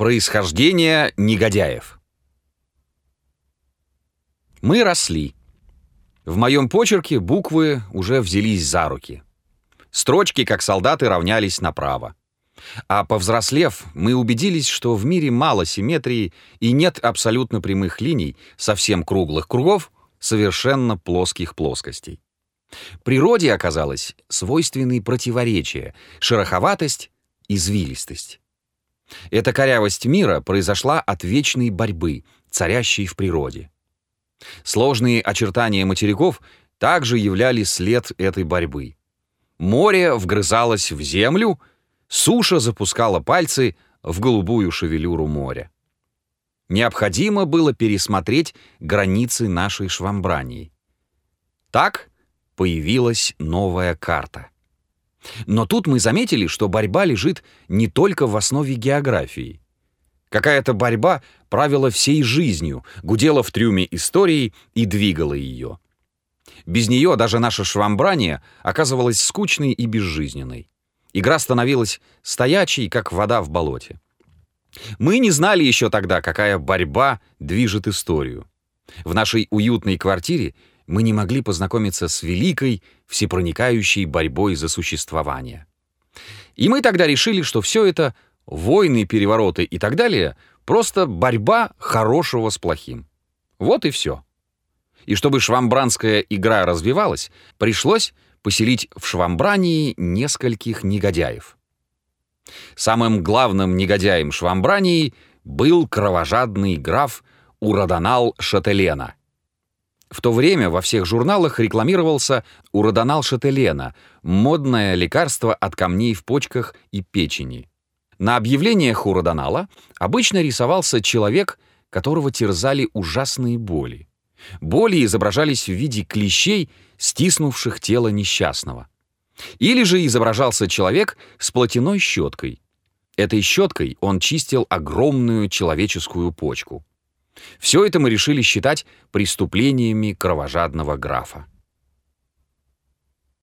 Происхождение негодяев. Мы росли. В моем почерке буквы уже взялись за руки. Строчки, как солдаты, равнялись направо. А повзрослев, мы убедились, что в мире мало симметрии и нет абсолютно прямых линий, совсем круглых кругов, совершенно плоских плоскостей. Природе оказалось свойственны противоречия, шероховатость, извилистость. Эта корявость мира произошла от вечной борьбы, царящей в природе. Сложные очертания материков также являли след этой борьбы. Море вгрызалось в землю, суша запускала пальцы в голубую шевелюру моря. Необходимо было пересмотреть границы нашей швамбрании. Так появилась новая карта. Но тут мы заметили, что борьба лежит не только в основе географии. Какая-то борьба правила всей жизнью, гудела в трюме истории и двигала ее. Без нее даже наше швамбрание оказывалось скучной и безжизненной. Игра становилась стоячей, как вода в болоте. Мы не знали еще тогда, какая борьба движет историю. В нашей уютной квартире мы не могли познакомиться с великой, всепроникающей борьбой за существование. И мы тогда решили, что все это — войны, перевороты и так далее — просто борьба хорошего с плохим. Вот и все. И чтобы швамбранская игра развивалась, пришлось поселить в Швамбрании нескольких негодяев. Самым главным негодяем Швамбрании был кровожадный граф Ураданал Шателена — в то время во всех журналах рекламировался уродонал шателена, модное лекарство от камней в почках и печени. На объявлениях уродонала обычно рисовался человек, которого терзали ужасные боли. Боли изображались в виде клещей, стиснувших тело несчастного. Или же изображался человек с платяной щеткой. Этой щеткой он чистил огромную человеческую почку. Все это мы решили считать преступлениями кровожадного графа.